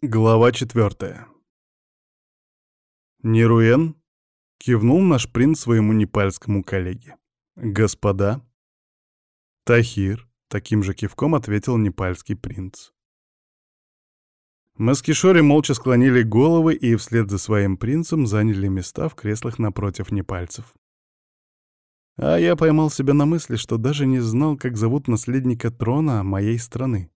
Глава четвертая. Неруен кивнул наш принц своему непальскому коллеге. «Господа?» «Тахир», — таким же кивком ответил непальский принц. Мы с Кишори молча склонили головы и вслед за своим принцем заняли места в креслах напротив непальцев. А я поймал себя на мысли, что даже не знал, как зовут наследника трона моей страны.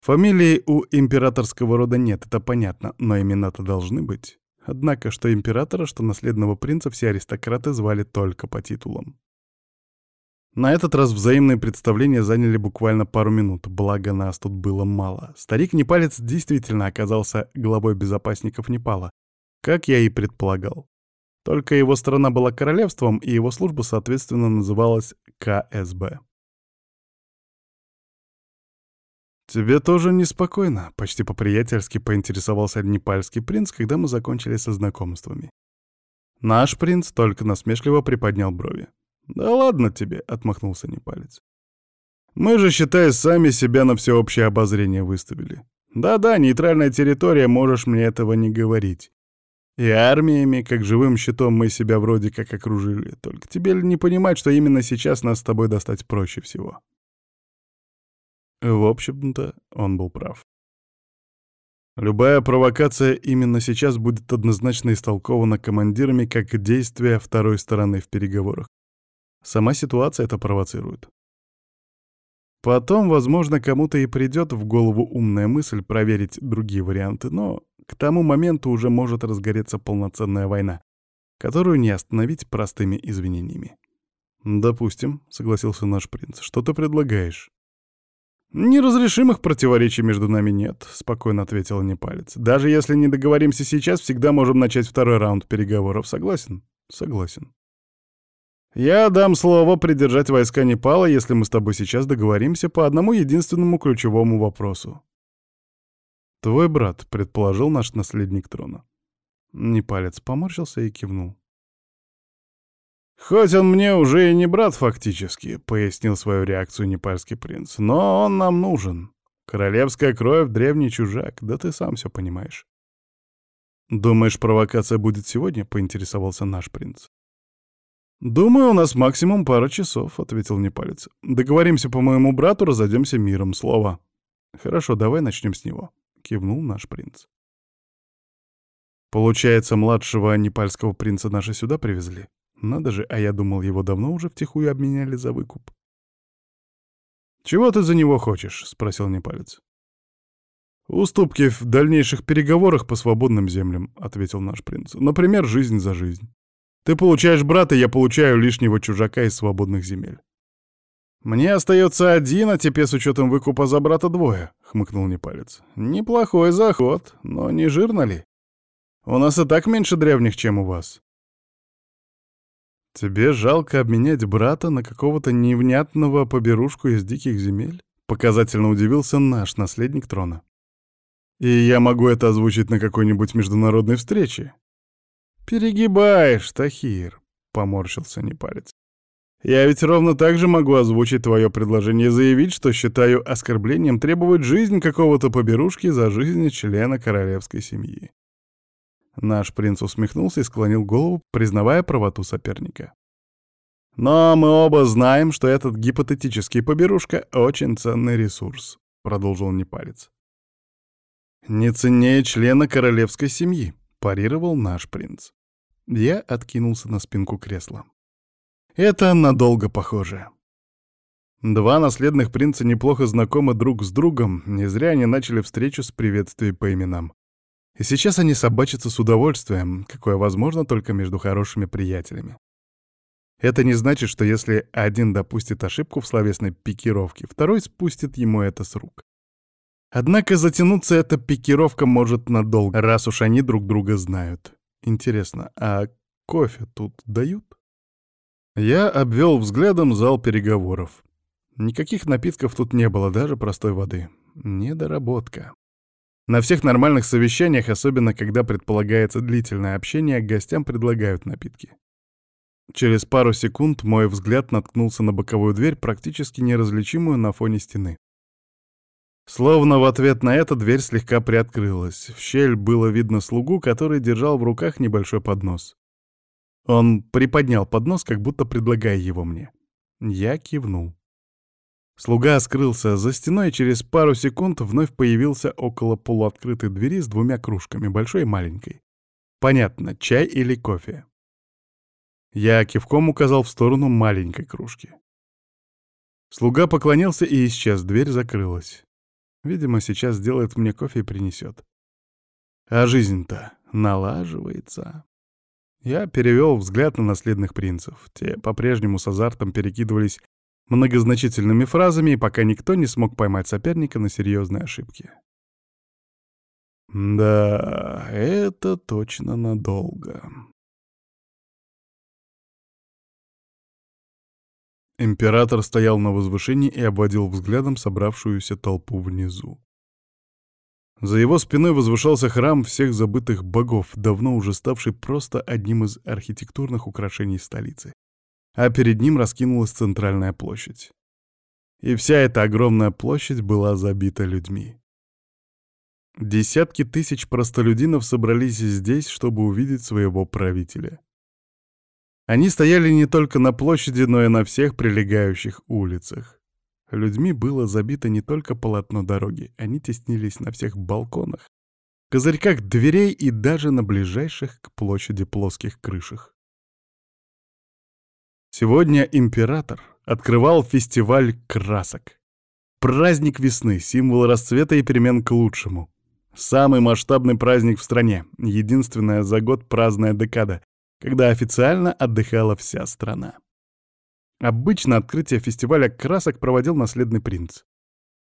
Фамилии у императорского рода нет, это понятно, но имена-то должны быть. Однако, что императора, что наследного принца все аристократы звали только по титулам. На этот раз взаимные представления заняли буквально пару минут, благо нас тут было мало. Старик Непалец действительно оказался главой безопасников Непала, как я и предполагал. Только его страна была королевством, и его служба, соответственно, называлась КСБ. «Тебе тоже неспокойно», — почти по-приятельски поинтересовался непальский принц, когда мы закончили со знакомствами. Наш принц только насмешливо приподнял брови. «Да ладно тебе», — отмахнулся непалец. «Мы же, считай, сами себя на всеобщее обозрение выставили. Да-да, нейтральная территория, можешь мне этого не говорить. И армиями, как живым щитом, мы себя вроде как окружили. Только тебе ли не понимать, что именно сейчас нас с тобой достать проще всего?» В общем-то, он был прав. Любая провокация именно сейчас будет однозначно истолкована командирами как действие второй стороны в переговорах. Сама ситуация это провоцирует. Потом, возможно, кому-то и придет в голову умная мысль проверить другие варианты, но к тому моменту уже может разгореться полноценная война, которую не остановить простыми извинениями. «Допустим», — согласился наш принц, — «что ты предлагаешь?» «Неразрешимых противоречий между нами нет», — спокойно ответил Непалец. «Даже если не договоримся сейчас, всегда можем начать второй раунд переговоров. Согласен?» «Согласен». «Я дам слово придержать войска Непала, если мы с тобой сейчас договоримся по одному единственному ключевому вопросу». «Твой брат», — предположил наш наследник трона. Непалец поморщился и кивнул. «Хоть он мне уже и не брат фактически», — пояснил свою реакцию непальский принц, — «но он нам нужен. Королевская кровь, древний чужак, да ты сам все понимаешь». «Думаешь, провокация будет сегодня?» — поинтересовался наш принц. «Думаю, у нас максимум пара часов», — ответил Непалец. «Договоримся по моему брату, разойдемся миром. Слово». «Хорошо, давай начнем с него», — кивнул наш принц. «Получается, младшего непальского принца наши сюда привезли?» Надо же, а я думал, его давно уже втихую обменяли за выкуп. «Чего ты за него хочешь?» — спросил Непалец. «Уступки в дальнейших переговорах по свободным землям», — ответил наш принц. «Например, жизнь за жизнь. Ты получаешь брата, я получаю лишнего чужака из свободных земель». «Мне остается один, а тебе с учетом выкупа за брата двое», — хмыкнул Непалец. «Неплохой заход, но не жирно ли? У нас и так меньше древних, чем у вас. «Тебе жалко обменять брата на какого-то невнятного поберушку из диких земель?» Показательно удивился наш наследник трона. «И я могу это озвучить на какой-нибудь международной встрече?» «Перегибаешь, Тахир», — поморщился непалец. «Я ведь ровно так же могу озвучить твое предложение и заявить, что считаю оскорблением требовать жизнь какого-то поберушки за жизнь члена королевской семьи. Наш принц усмехнулся и склонил голову, признавая правоту соперника. «Но мы оба знаем, что этот гипотетический поберушка — очень ценный ресурс», — продолжил Непалец. «Не ценнее члена королевской семьи», — парировал наш принц. Я откинулся на спинку кресла. «Это надолго похоже». Два наследных принца неплохо знакомы друг с другом, не зря они начали встречу с приветствием по именам. И сейчас они собачатся с удовольствием, какое возможно только между хорошими приятелями. Это не значит, что если один допустит ошибку в словесной пикировке, второй спустит ему это с рук. Однако затянуться эта пикировка может надолго, раз уж они друг друга знают. Интересно, а кофе тут дают? Я обвел взглядом зал переговоров. Никаких напитков тут не было, даже простой воды. Недоработка. На всех нормальных совещаниях, особенно когда предполагается длительное общение, гостям предлагают напитки. Через пару секунд мой взгляд наткнулся на боковую дверь, практически неразличимую на фоне стены. Словно в ответ на это дверь слегка приоткрылась. В щель было видно слугу, который держал в руках небольшой поднос. Он приподнял поднос, как будто предлагая его мне. Я кивнул. Слуга скрылся за стеной и через пару секунд вновь появился около полуоткрытой двери с двумя кружками, большой и маленькой. Понятно, чай или кофе. Я кивком указал в сторону маленькой кружки. Слуга поклонился и исчез, дверь закрылась. Видимо, сейчас сделает мне кофе и принесет. А жизнь-то налаживается. Я перевел взгляд на наследных принцев. Те по-прежнему с азартом перекидывались многозначительными фразами, пока никто не смог поймать соперника на серьезные ошибки. Да, это точно надолго. Император стоял на возвышении и обводил взглядом собравшуюся толпу внизу. За его спиной возвышался храм всех забытых богов, давно уже ставший просто одним из архитектурных украшений столицы. А перед ним раскинулась центральная площадь. И вся эта огромная площадь была забита людьми. Десятки тысяч простолюдинов собрались здесь, чтобы увидеть своего правителя. Они стояли не только на площади, но и на всех прилегающих улицах. Людьми было забито не только полотно дороги, они теснились на всех балконах, козырьках дверей и даже на ближайших к площади плоских крышах. Сегодня император открывал фестиваль красок. Праздник весны, символ расцвета и перемен к лучшему. Самый масштабный праздник в стране, единственная за год праздная декада, когда официально отдыхала вся страна. Обычно открытие фестиваля красок проводил наследный принц.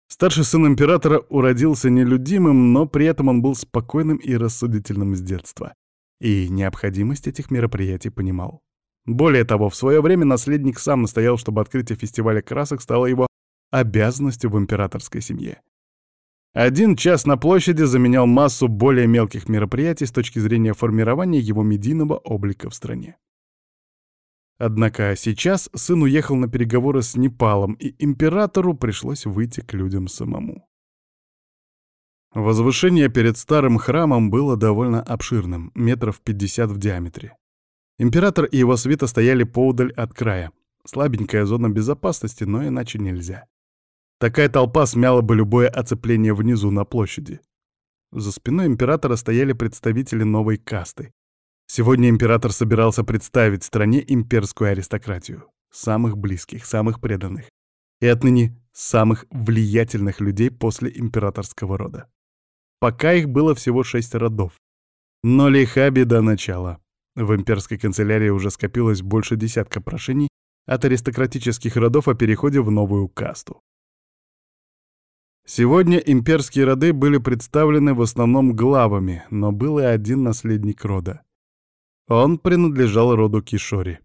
Старший сын императора уродился нелюдимым, но при этом он был спокойным и рассудительным с детства. И необходимость этих мероприятий понимал. Более того, в свое время наследник сам настоял, чтобы открытие фестиваля красок стало его обязанностью в императорской семье. Один час на площади заменял массу более мелких мероприятий с точки зрения формирования его медийного облика в стране. Однако сейчас сын уехал на переговоры с Непалом, и императору пришлось выйти к людям самому. Возвышение перед старым храмом было довольно обширным, метров 50 в диаметре. Император и его свита стояли поудаль от края. Слабенькая зона безопасности, но иначе нельзя. Такая толпа смяла бы любое оцепление внизу на площади. За спиной императора стояли представители новой касты. Сегодня император собирался представить стране имперскую аристократию. Самых близких, самых преданных. И отныне самых влиятельных людей после императорского рода. Пока их было всего шесть родов. Но лиха беда начала. В имперской канцелярии уже скопилось больше десятка прошений от аристократических родов о переходе в новую касту. Сегодня имперские роды были представлены в основном главами, но был и один наследник рода. Он принадлежал роду Кишори.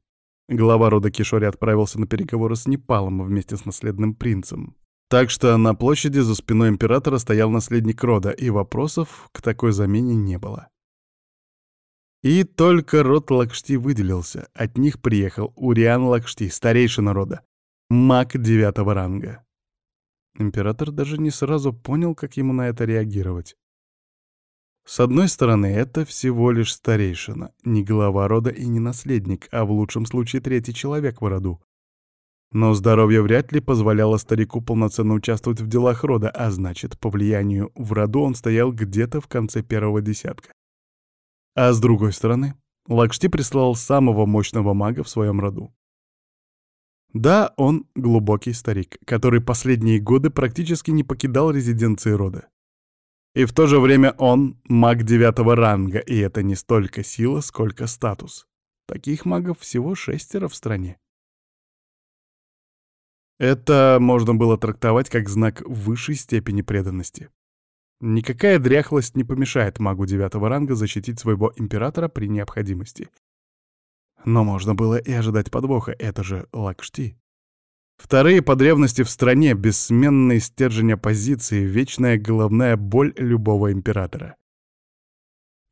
Глава рода Кишори отправился на переговоры с Непалом вместе с наследным принцем. Так что на площади за спиной императора стоял наследник рода, и вопросов к такой замене не было. И только род Лакшти выделился. От них приехал Уриан Лакшти, старейшина рода, маг девятого ранга. Император даже не сразу понял, как ему на это реагировать. С одной стороны, это всего лишь старейшина, не глава рода и не наследник, а в лучшем случае третий человек в роду. Но здоровье вряд ли позволяло старику полноценно участвовать в делах рода, а значит, по влиянию в роду он стоял где-то в конце первого десятка. А с другой стороны, Лакшти прислал самого мощного мага в своем роду. Да, он глубокий старик, который последние годы практически не покидал резиденции рода. И в то же время он маг девятого ранга, и это не столько сила, сколько статус. Таких магов всего шестеро в стране. Это можно было трактовать как знак высшей степени преданности. Никакая дряхлость не помешает магу девятого ранга защитить своего императора при необходимости. Но можно было и ожидать подвоха, это же Лакшти. Вторые по древности в стране, бессменный стержень оппозиции, вечная головная боль любого императора.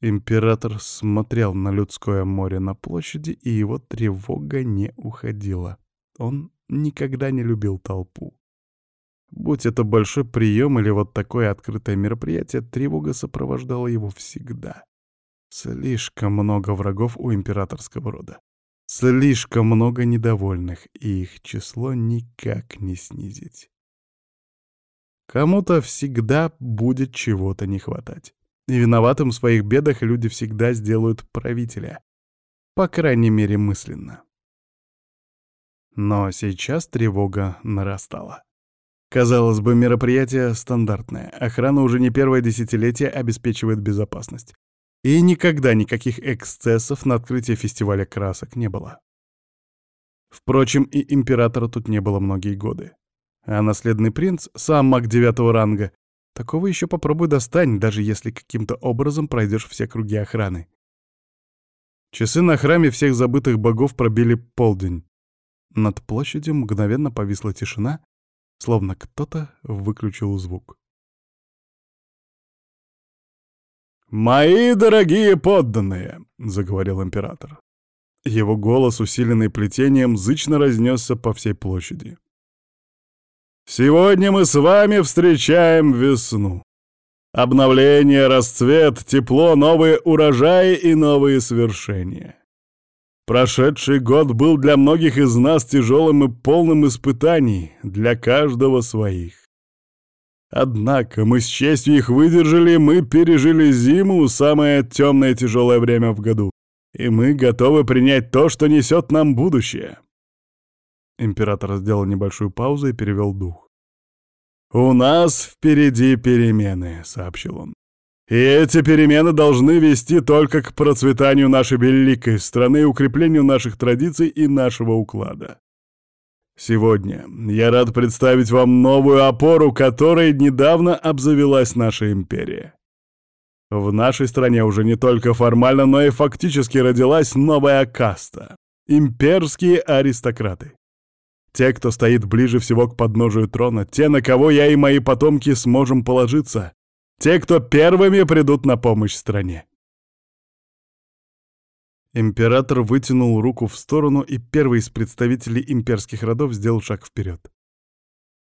Император смотрел на людское море на площади, и его тревога не уходила. Он никогда не любил толпу. Будь это большой прием или вот такое открытое мероприятие, тревога сопровождала его всегда. Слишком много врагов у императорского рода. Слишком много недовольных, и их число никак не снизить. Кому-то всегда будет чего-то не хватать. И виноватым в своих бедах люди всегда сделают правителя. По крайней мере, мысленно. Но сейчас тревога нарастала. Казалось бы, мероприятие стандартное. Охрана уже не первое десятилетие обеспечивает безопасность. И никогда никаких эксцессов на открытии фестиваля красок не было. Впрочем, и императора тут не было многие годы. А наследный принц, сам маг девятого ранга, такого еще попробуй достань, даже если каким-то образом пройдешь все круги охраны. Часы на храме всех забытых богов пробили полдень. Над площадью мгновенно повисла тишина, словно кто-то выключил звук. «Мои дорогие подданные!» — заговорил император. Его голос, усиленный плетением, зычно разнесся по всей площади. «Сегодня мы с вами встречаем весну. Обновление, расцвет, тепло, новые урожаи и новые свершения. Прошедший год был для многих из нас тяжелым и полным испытаний, для каждого своих. Однако мы с честью их выдержали, мы пережили зиму, самое темное и тяжелое время в году, и мы готовы принять то, что несет нам будущее. Император сделал небольшую паузу и перевел дух. «У нас впереди перемены», — сообщил он. «И эти перемены должны вести только к процветанию нашей великой страны и укреплению наших традиций и нашего уклада. Сегодня я рад представить вам новую опору, которой недавно обзавелась наша империя. В нашей стране уже не только формально, но и фактически родилась новая каста — имперские аристократы. Те, кто стоит ближе всего к подножию трона, те, на кого я и мои потомки сможем положиться, те, кто первыми придут на помощь стране. Император вытянул руку в сторону, и первый из представителей имперских родов сделал шаг вперед.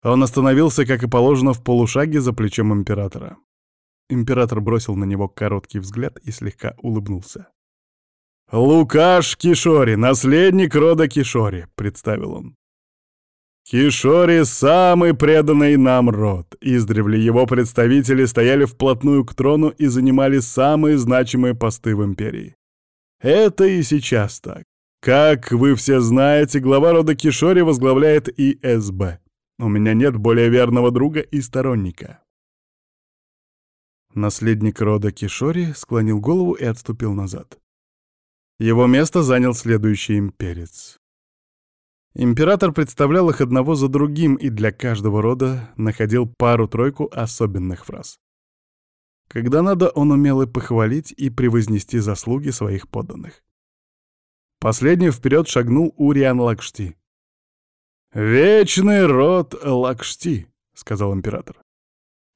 Он остановился, как и положено, в полушаге за плечом императора. Император бросил на него короткий взгляд и слегка улыбнулся. «Лукаш Кишори, наследник рода Кишори», — представил он. Кишори — самый преданный нам род. Издревле его представители стояли вплотную к трону и занимали самые значимые посты в империи. Это и сейчас так. Как вы все знаете, глава рода Кишори возглавляет ИСБ. У меня нет более верного друга и сторонника. Наследник рода Кишори склонил голову и отступил назад. Его место занял следующий имперец. Император представлял их одного за другим и для каждого рода находил пару-тройку особенных фраз. Когда надо, он умел и похвалить, и превознести заслуги своих подданных. Последний вперед шагнул Уриан Лакшти. «Вечный род Лакшти», — сказал император.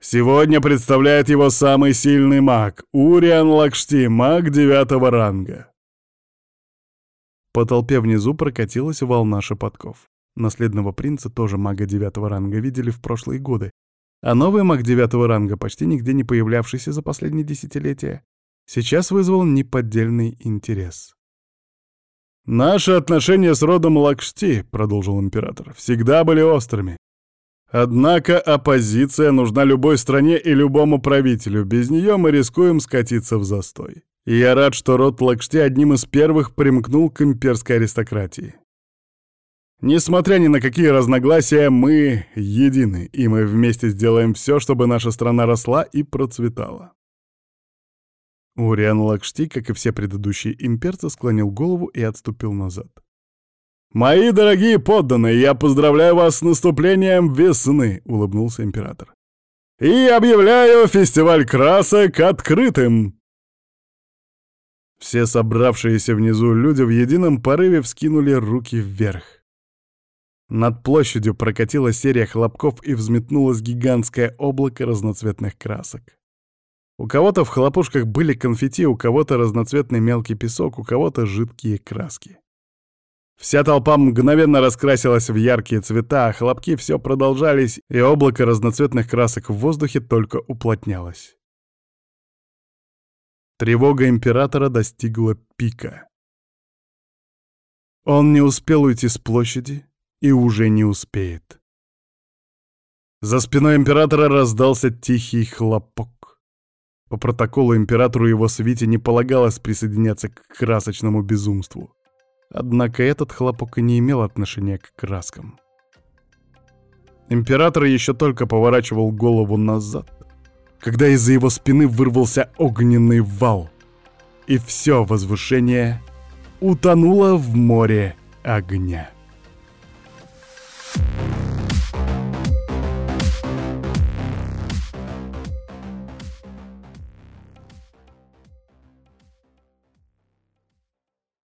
«Сегодня представляет его самый сильный маг, Уриан Лакшти, маг девятого ранга». По толпе внизу прокатилась волна шепотков. Наследного принца, тоже мага девятого ранга, видели в прошлые годы, а новый маг девятого ранга, почти нигде не появлявшийся за последние десятилетия, сейчас вызвал неподдельный интерес. «Наши отношения с родом Лакшти», — продолжил император, — «всегда были острыми. Однако оппозиция нужна любой стране и любому правителю, без нее мы рискуем скатиться в застой. И я рад, что род Лакшти одним из первых примкнул к имперской аристократии. Несмотря ни на какие разногласия, мы едины, и мы вместе сделаем все, чтобы наша страна росла и процветала. Уриан Лакшти, как и все предыдущие имперцы, склонил голову и отступил назад. «Мои дорогие подданные, я поздравляю вас с наступлением весны!» — улыбнулся император. «И объявляю фестиваль красок открытым!» Все собравшиеся внизу люди в едином порыве вскинули руки вверх. Над площадью прокатилась серия хлопков и взметнулось гигантское облако разноцветных красок. У кого-то в хлопушках были конфетти, у кого-то разноцветный мелкий песок, у кого-то жидкие краски. Вся толпа мгновенно раскрасилась в яркие цвета, а хлопки все продолжались, и облако разноцветных красок в воздухе только уплотнялось. Тревога императора достигла пика. Он не успел уйти с площади и уже не успеет. За спиной императора раздался тихий хлопок. По протоколу императору его свите не полагалось присоединяться к красочному безумству. Однако этот хлопок и не имел отношения к краскам. Император еще только поворачивал голову назад, когда из-за его спины вырвался огненный вал, и все возвышение утонуло в море огня. Thank you